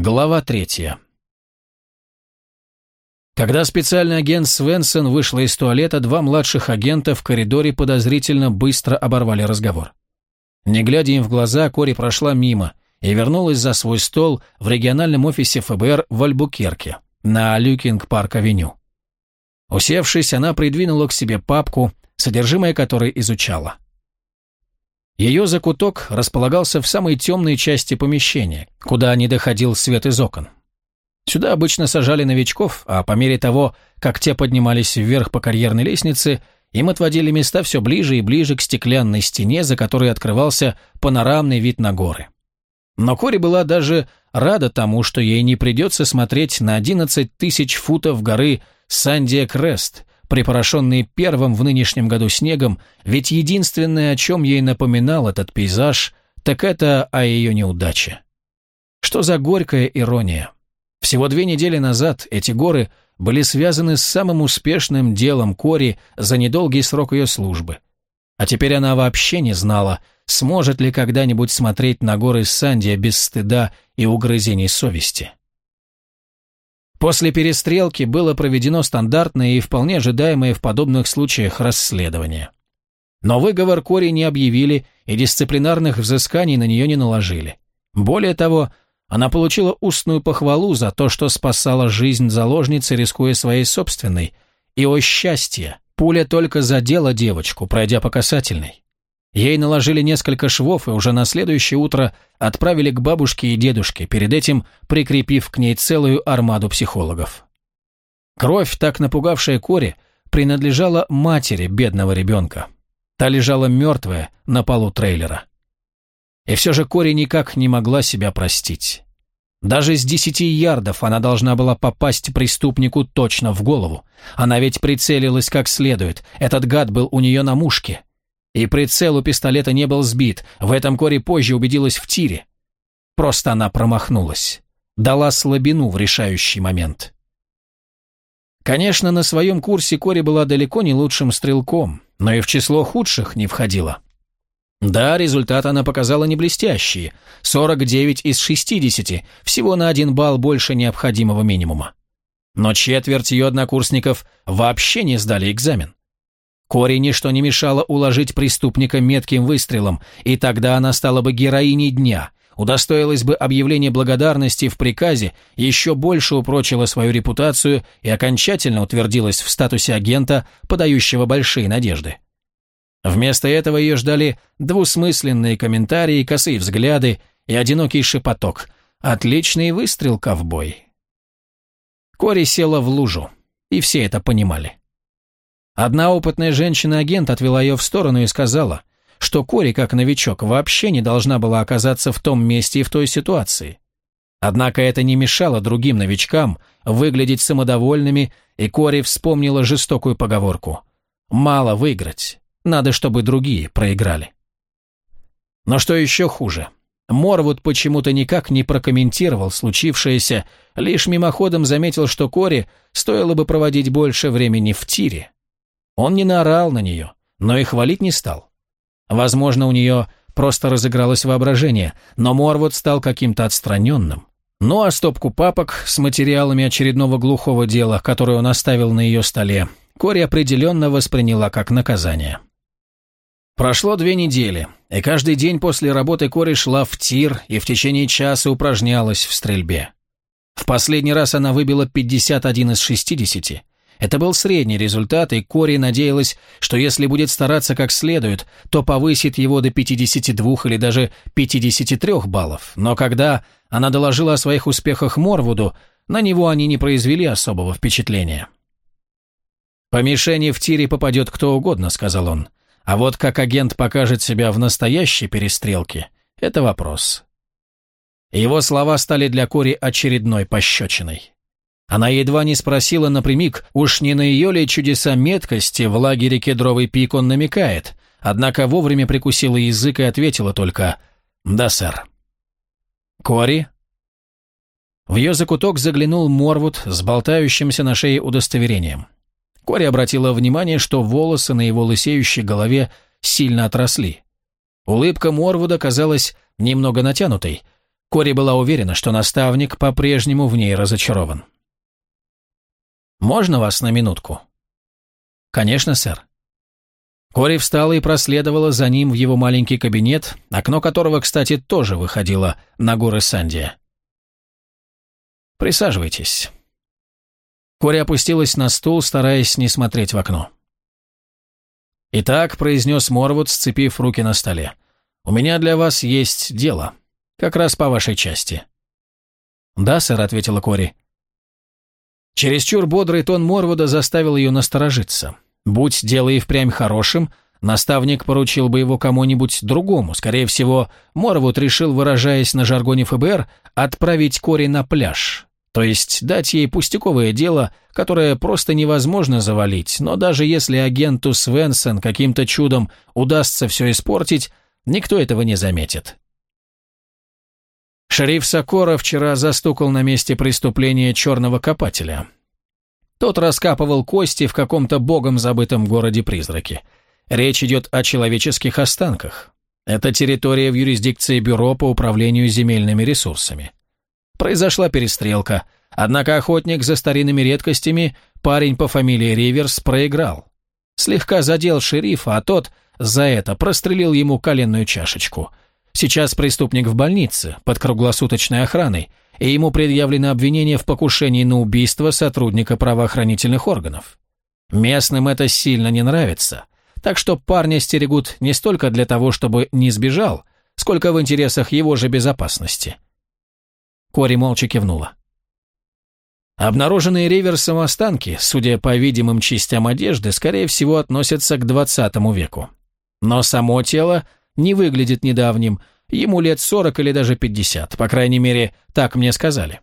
Глава третья. Когда специальный агент Свенсон вышла из туалета, два младших агента в коридоре подозрительно быстро оборвали разговор. Не глядя им в глаза, Кори прошла мимо и вернулась за свой стол в региональном офисе ФБР в Альбукерке на Люкинг-парк-авеню. Усевшись, она придвинула к себе папку, содержимое которой изучала. Ее закуток располагался в самой темной части помещения, куда не доходил свет из окон. Сюда обычно сажали новичков, а по мере того, как те поднимались вверх по карьерной лестнице, им отводили места все ближе и ближе к стеклянной стене, за которой открывался панорамный вид на горы. Но Кори была даже рада тому, что ей не придется смотреть на 11 тысяч футов горы Сандия Крест, припорошенные первым в нынешнем году снегом, ведь единственное, о чем ей напоминал этот пейзаж, так это о ее неудаче. Что за горькая ирония. Всего две недели назад эти горы были связаны с самым успешным делом Кори за недолгий срок ее службы. А теперь она вообще не знала, сможет ли когда-нибудь смотреть на горы Сандия без стыда и угрызений совести. После перестрелки было проведено стандартное и вполне ожидаемое в подобных случаях расследование. Но выговор Кори не объявили и дисциплинарных взысканий на нее не наложили. Более того, она получила устную похвалу за то, что спасала жизнь заложницы, рискуя своей собственной. И, о счастье, пуля только задела девочку, пройдя по касательной. Ей наложили несколько швов и уже на следующее утро отправили к бабушке и дедушке, перед этим прикрепив к ней целую армаду психологов. Кровь, так напугавшая Кори, принадлежала матери бедного ребенка. Та лежала мертвая на полу трейлера. И все же Кори никак не могла себя простить. Даже с десяти ярдов она должна была попасть преступнику точно в голову. Она ведь прицелилась как следует, этот гад был у нее на мушке. И прицел у пистолета не был сбит, в этом Кори позже убедилась в тире. Просто она промахнулась. Дала слабину в решающий момент. Конечно, на своем курсе Кори была далеко не лучшим стрелком, но и в число худших не входила. Да, результат она показала не блестящий. 49 из 60, всего на один балл больше необходимого минимума. Но четверть ее однокурсников вообще не сдали экзамен. Кори ничто не мешало уложить преступника метким выстрелом, и тогда она стала бы героиней дня, удостоилась бы объявления благодарности в приказе, еще больше упрочила свою репутацию и окончательно утвердилась в статусе агента, подающего большие надежды. Вместо этого ее ждали двусмысленные комментарии, косые взгляды и одинокий шепоток. «Отличный выстрел, ковбой!» Кори села в лужу, и все это понимали. Одна опытная женщина-агент отвела ее в сторону и сказала, что Кори, как новичок, вообще не должна была оказаться в том месте и в той ситуации. Однако это не мешало другим новичкам выглядеть самодовольными, и Кори вспомнила жестокую поговорку «Мало выиграть, надо, чтобы другие проиграли». Но что еще хуже, Морвуд почему-то никак не прокомментировал случившееся, лишь мимоходом заметил, что Кори стоило бы проводить больше времени в тире. Он не наорал на нее, но и хвалить не стал. Возможно, у нее просто разыгралось воображение, но Морвуд стал каким-то отстраненным. Ну а стопку папок с материалами очередного глухого дела, которое он оставил на ее столе, Кори определенно восприняла как наказание. Прошло две недели, и каждый день после работы Кори шла в тир и в течение часа упражнялась в стрельбе. В последний раз она выбила 51 из 60, это был средний результат, и Кори надеялась, что если будет стараться как следует, то повысит его до 52 или даже 53 баллов. Но когда она доложила о своих успехах Морвуду, на него они не произвели особого впечатления. «По мишени в тире попадет кто угодно», — сказал он. «А вот как агент покажет себя в настоящей перестрелке — это вопрос». Его слова стали для Кори очередной пощечиной. Она едва не спросила напрямик, уж не на ее ли чудеса меткости в лагере Кедровый пик он намекает, однако вовремя прикусила язык и ответила только «Да, сэр». «Кори?» В ее закуток заглянул Морвуд с болтающимся на шее удостоверением. Кори обратила внимание, что волосы на его лысеющей голове сильно отросли. Улыбка Морвуда казалась немного натянутой. Кори была уверена, что наставник по-прежнему в ней разочарован. «Можно вас на минутку?» «Конечно, сэр». Кори встала и проследовала за ним в его маленький кабинет, окно которого, кстати, тоже выходило на горы Сандия. «Присаживайтесь». Кори опустилась на стул, стараясь не смотреть в окно. «Итак», — произнес Морвуд, сцепив руки на столе, — «у меня для вас есть дело, как раз по вашей части». «Да, сэр», — ответила Кори. Чересчур бодрый тон Морвуда заставил ее насторожиться. Будь дело и впрямь хорошим, наставник поручил бы его кому-нибудь другому. Скорее всего, Морвуд решил, выражаясь на жаргоне ФБР, отправить Кори на пляж, то есть дать ей пустяковое дело, которое просто невозможно завалить, но даже если агенту Свенсон каким-то чудом удастся все испортить, никто этого не заметит. Шериф Сокора вчера застукал на месте преступления черного копателя. Тот раскапывал кости в каком-то богом забытом городе-призраке. Речь идет о человеческих останках. Это территория в юрисдикции Бюро по управлению земельными ресурсами. Произошла перестрелка, однако охотник за старинными редкостями, парень по фамилии Риверс, проиграл. Слегка задел шерифа, а тот за это прострелил ему коленную чашечку. Сейчас преступник в больнице, под круглосуточной охраной, и ему предъявлено обвинение в покушении на убийство сотрудника правоохранительных органов. Местным это сильно не нравится, так что парня стерегут не столько для того, чтобы не сбежал, сколько в интересах его же безопасности. Кори молча кивнула. Обнаруженные Риверсом останки, судя по видимым частям одежды, скорее всего относятся к 20 веку. Но само тело не выглядит недавним, ему лет 40 или даже 50, по крайней мере, так мне сказали.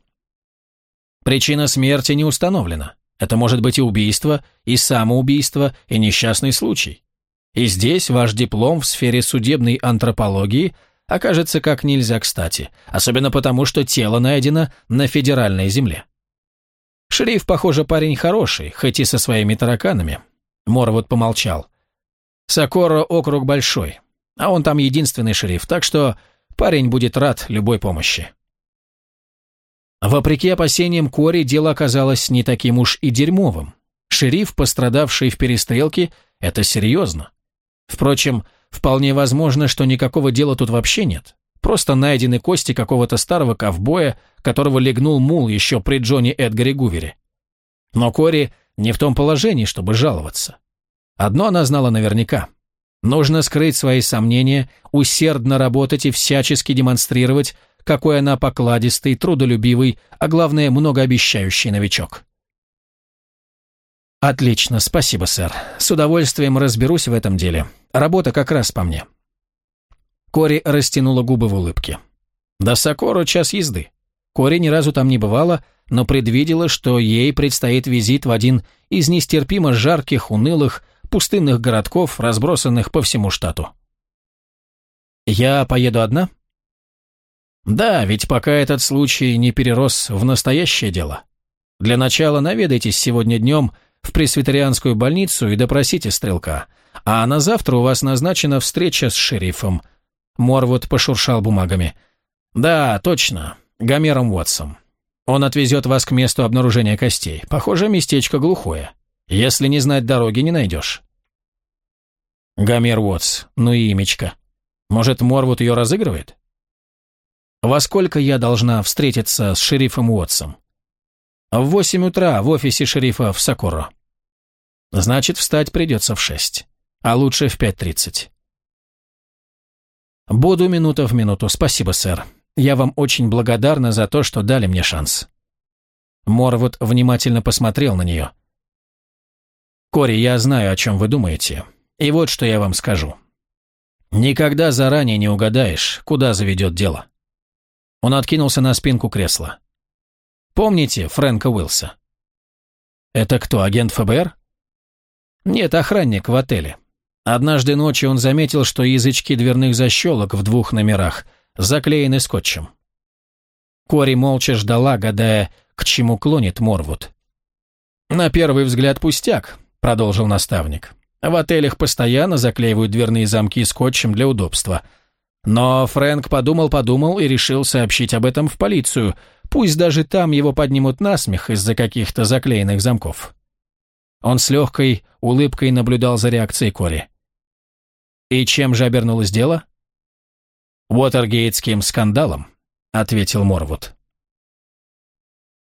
Причина смерти не установлена. Это может быть и убийство, и самоубийство, и несчастный случай. И здесь ваш диплом в сфере судебной антропологии – окажется как нельзя кстати, особенно потому, что тело найдено на федеральной земле. Шериф, похоже, парень хороший, хоть и со своими тараканами. Морвуд помолчал. Сокоро округ большой, а он там единственный шериф, так что парень будет рад любой помощи. Вопреки опасениям Кори, дело оказалось не таким уж и дерьмовым. Шериф, пострадавший в перестрелке, это серьезно. Впрочем, Вполне возможно, что никакого дела тут вообще нет. Просто найдены кости какого-то старого ковбоя, которого легнул мул еще при Джонни Эдгаре Гувере. Но Кори не в том положении, чтобы жаловаться. Одно она знала наверняка. Нужно скрыть свои сомнения, усердно работать и всячески демонстрировать, какой она покладистый, трудолюбивый, а главное, многообещающий новичок. «Отлично, спасибо, сэр. С удовольствием разберусь в этом деле. Работа как раз по мне». Кори растянула губы в улыбке. «До Сокору час езды. Кори ни разу там не бывала, но предвидела, что ей предстоит визит в один из нестерпимо жарких, унылых, пустынных городков, разбросанных по всему штату. «Я поеду одна?» «Да, ведь пока этот случай не перерос в настоящее дело. Для начала наведайтесь сегодня днем в пресвитерианскую больницу и допросите стрелка. А на завтра у вас назначена встреча с шерифом». Морвуд пошуршал бумагами. «Да, точно, Гомером Уотсом. Он отвезет вас к месту обнаружения костей. Похоже, местечко глухое. Если не знать дороги, не найдешь». Гомер Уотс, ну и имечко. Может, Морвуд ее разыгрывает? Во сколько я должна встретиться с шерифом Уотсом? В восемь утра в офисе шерифа в Сокоро. Значит, встать придется в шесть, а лучше в пять тридцать. Буду минута в минуту, спасибо, сэр. Я вам очень благодарна за то, что дали мне шанс. Морвуд внимательно посмотрел на нее. «Кори, я знаю, о чем вы думаете. И вот что я вам скажу. Никогда заранее не угадаешь, куда заведет дело». Он откинулся на спинку кресла. «Помните Фрэнка Уилса?» «Это кто, агент ФБР?» Нет, охранник в отеле. Однажды ночью он заметил, что язычки дверных защелок в двух номерах заклеены скотчем. Кори молча ждала, гадая, к чему клонит Морвуд. «На первый взгляд пустяк», — продолжил наставник. «В отелях постоянно заклеивают дверные замки скотчем для удобства. Но Фрэнк подумал-подумал и решил сообщить об этом в полицию, пусть даже там его поднимут на смех из-за каких-то заклеенных замков. Он с легкой улыбкой наблюдал за реакцией Кори. «И чем же обернулось дело?» «Уотергейтским скандалом», — ответил Морвуд.